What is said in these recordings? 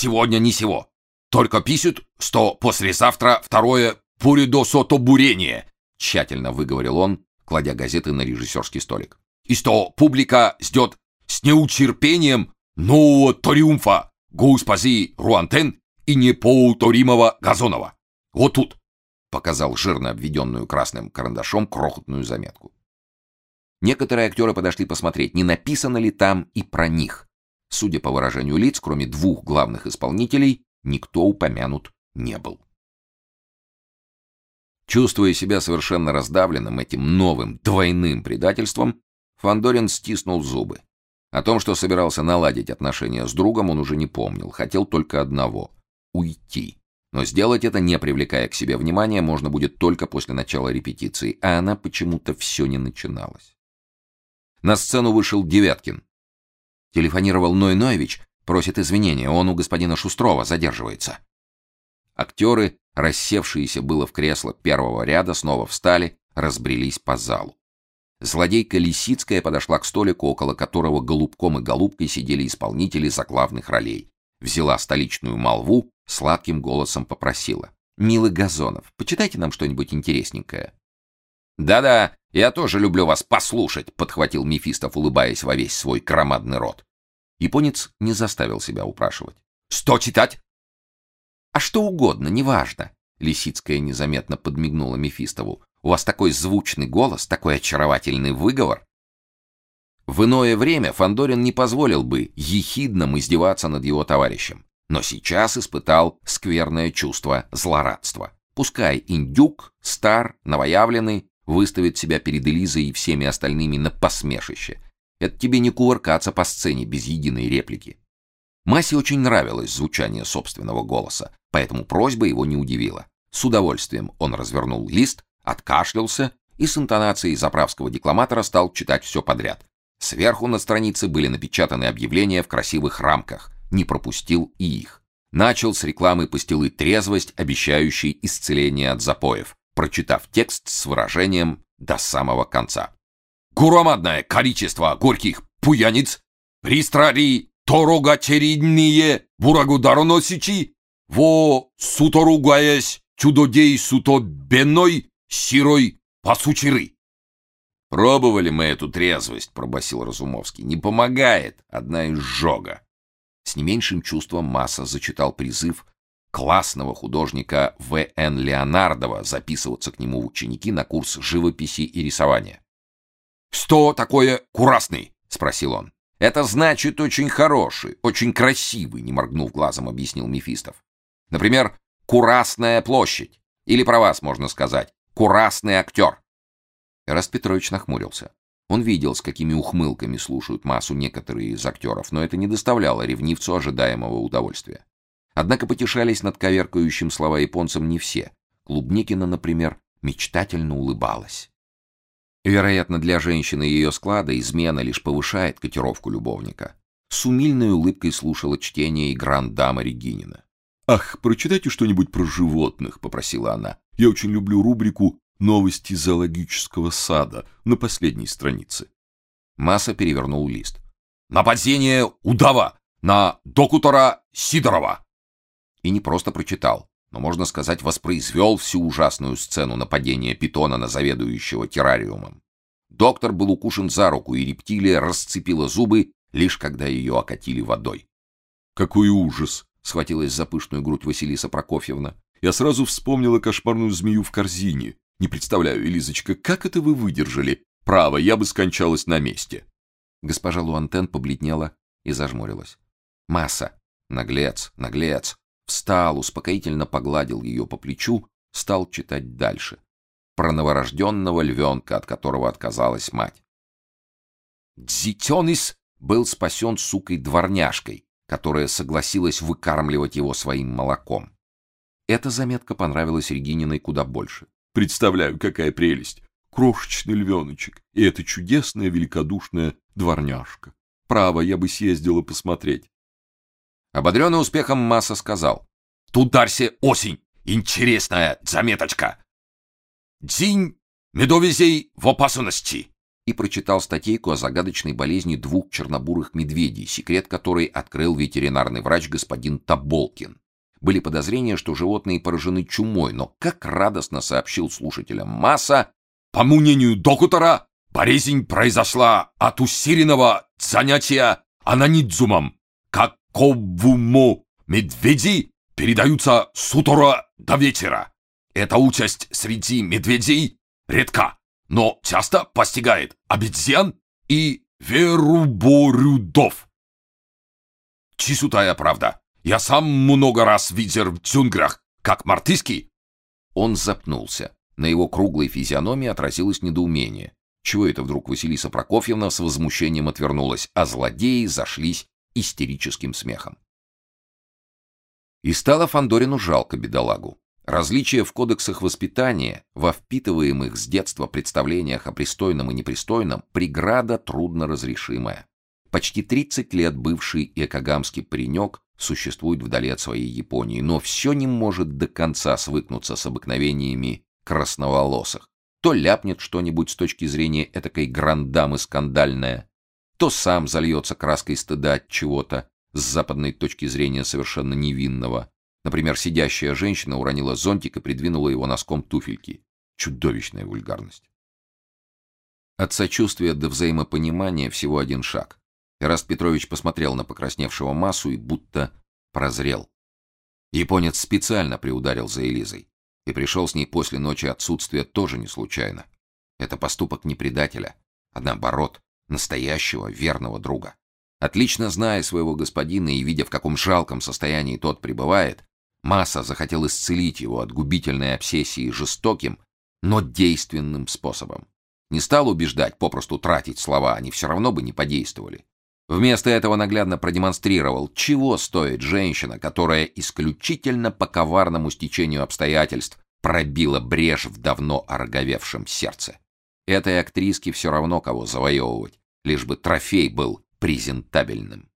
сегодня ни сего. Только пишут, что послезавтра второе пуридосотобурение, тщательно выговорил он, кладя газеты на режиссерский столик. И что публика ждет с неутерпением нового триумфа госпожи Руантен и неповторимого Газонова. Вот тут, показал жирно обведенную красным карандашом крохотную заметку. Некоторые актеры подошли посмотреть, не написано ли там и про них. Судя по выражению лиц, кроме двух главных исполнителей, никто упомянут не был. Чувствуя себя совершенно раздавленным этим новым двойным предательством, Фандорин стиснул зубы. О том, что собирался наладить отношения с другом, он уже не помнил, хотел только одного уйти. Но сделать это, не привлекая к себе внимания, можно будет только после начала репетиции, а она почему-то все не начиналась. На сцену вышел Девяткин. Телефонировал Ной Ноевич, просит извинения, он у господина Шустрова задерживается. Актеры, рассевшиеся было в кресло первого ряда, снова встали, разбрелись по залу. Злодейка Лисицкая подошла к столику, около которого голубком и голубкой сидели исполнители заглавных ролей. Взяла столичную молву, сладким голосом попросила: "Милый Газонов, почитайте нам что-нибудь интересненькое". "Да-да, я тоже люблю вас послушать", подхватил Мефистов, улыбаясь во весь свой громадный рот. Японец не заставил себя упрашивать. "Что читать?" "А что угодно, неважно". Лисицкая незаметно подмигнула Мефистову. У вас такой звучный голос, такой очаровательный выговор. В иное время Фандорин не позволил бы ехидно издеваться над его товарищем, но сейчас испытал скверное чувство злорадства. Пускай индюк, стар, новоявленный, выставит себя перед Элизой и всеми остальными на посмешище. Это тебе не кувыркаться по сцене без единой реплики. Масе очень нравилось звучание собственного голоса, поэтому просьба его не удивила. С удовольствием он развернул лист, откашлялся и с интонацией заправского декламатора стал читать все подряд. Сверху на странице были напечатаны объявления в красивых рамках. Не пропустил и их. Начал с рекламы пастилы трезвость, обещающей исцеление от запоев, прочитав текст с выражением до самого конца. Громадное количество горьких пуяниц пристрари торогачеридные бураguдароносичи во суторугаясь чудодей сутобенной Сирой пасучеры. Пробовали мы эту трезвость, пробасил Разумовский. Не помогает, одна изжога. С не меньшим чувством масса зачитал призыв классного художника В.Н. Леонардова записываться к нему в ученики на курс живописи и рисования. «Что такое курасный?» — спросил он. «Это значит очень хороший, очень красивый», — не моргнув глазом, объяснил Мефистов. «Например, Курасная площадь. Или про вас можно сказать курасный актер!» Эраст Петрович нахмурился. Он видел, с какими ухмылками слушают массу некоторые из актеров, но это не доставляло ревнивцу ожидаемого удовольствия. Однако потешались над коверкающим слова японцам не все. Клубникина, например, мечтательно улыбалась. Вероятно, для женщины ее склада измена лишь повышает котировку любовника. С умильной улыбкой слушала чтение и гранд-дама Регинина. «Ах, прочитайте что-нибудь про животных», — попросила она. Я очень люблю рубрику «Новости зоологического сада» на последней странице. Масса перевернул лист. «Нападение удава на доктора Сидорова!» И не просто прочитал, но, можно сказать, воспроизвел всю ужасную сцену нападения питона на заведующего террариумом. Доктор был укушен за руку, и рептилия расцепила зубы, лишь когда ее окатили водой. «Какой ужас!» — схватилась за пышную грудь Василиса Прокофьевна. Я сразу вспомнила кошмарную змею в корзине. Не представляю, Элизочка, как это вы выдержали? Право, я бы скончалась на месте. Госпожа Луантен побледнела и зажмурилась. Масса, наглец, наглец, встал, успокоительно погладил ее по плечу, стал читать дальше. Про новорожденного львенка, от которого отказалась мать. Дзитёнис был спасен сукой-дворняжкой, которая согласилась выкармливать его своим молоком. Эта заметка понравилась Регининой куда больше. Представляю, какая прелесть. Крошечный львеночек. И эта чудесная великодушная дворняжка. Право, я бы съездила посмотреть. Ободренный успехом Масса сказал. Тут, Дарси, осень. Интересная заметочка. Дзинь медовизей в опасности. и прочитал статейку о загадочной болезни двух чернобурых медведей, секрет которой открыл ветеринарный врач господин Таболкин. Были подозрения, что животные поражены чумой, но как радостно сообщил слушателям Масса, по мнению доктора, болезнь произошла от усиленного занятия ананидзумом. Каковому медведи передаются с утра до вечера. Эта участь среди медведей редка, но часто постигает обезьян и веруборюдов. Чистая правда. Я сам много раз видел в джунглях, как мартышки. Он запнулся. На его круглой физиономии отразилось недоумение. Чего это вдруг Василиса Прокофьевна с возмущением отвернулась, а злодеи зашлись истерическим смехом. И стало Фандорину жалко бедолагу. Различия в кодексах воспитания, во впитываемых с детства представлениях о пристойном и непристойном, преграда трудно разрешимая. Почти 30 лет бывший экогамский паренек существует вдали от своей Японии, но все не может до конца свыкнуться с обыкновениями красноволосых. То ляпнет что-нибудь с точки зрения этакой грандамы скандальное, то сам зальется краской стыда от чего-то с западной точки зрения совершенно невинного. Например, сидящая женщина уронила зонтик и придвинула его носком туфельки. Чудовищная вульгарность. От сочувствия до взаимопонимания всего один шаг. Эраст Петрович посмотрел на покрасневшего массу и будто прозрел. Японец специально приударил за Элизой и пришел с ней после ночи отсутствия тоже не случайно. Это поступок не предателя, а наоборот, настоящего верного друга. Отлично зная своего господина и видя, в каком жалком состоянии тот пребывает, Масса захотел исцелить его от губительной обсессии жестоким, но действенным способом. Не стал убеждать, попросту тратить слова, они все равно бы не подействовали. Вместо этого наглядно продемонстрировал, чего стоит женщина, которая исключительно по коварному стечению обстоятельств пробила брешь в давно ороговевшем сердце. Этой актриске все равно кого завоевывать, лишь бы трофей был презентабельным.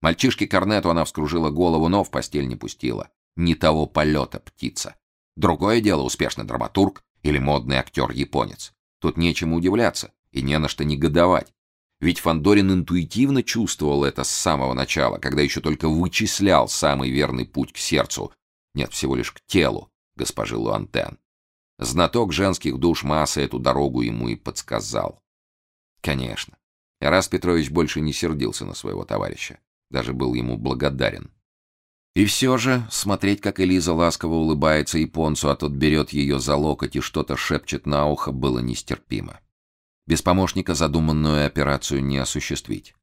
Мальчишке Корнету она вскружила голову, но в постель не пустила. Не того полета птица. Другое дело успешный драматург или модный актер-японец. Тут нечему удивляться и не на что негодовать. Ведь Фандорин интуитивно чувствовал это с самого начала, когда еще только вычислял самый верный путь к сердцу, нет, всего лишь к телу госпожи Луантен. Знаток женских душ массы эту дорогу ему и подсказал. Конечно. Раз Петрович больше не сердился на своего товарища, даже был ему благодарен. И все же смотреть, как Элиза ласково улыбается японцу, а тот берет ее за локоть и что-то шепчет на ухо, было нестерпимо. Без помощника задуманную операцию не осуществить.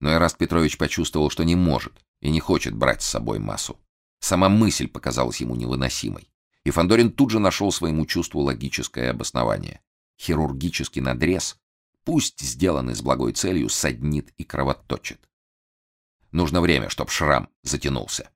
Но Эраст Петрович почувствовал, что не может и не хочет брать с собой массу. Сама мысль показалась ему невыносимой. И Фандорин тут же нашел своему чувству логическое обоснование. Хирургический надрез, пусть сделанный с благой целью, саднит и кровоточит. Нужно время, чтобы шрам затянулся.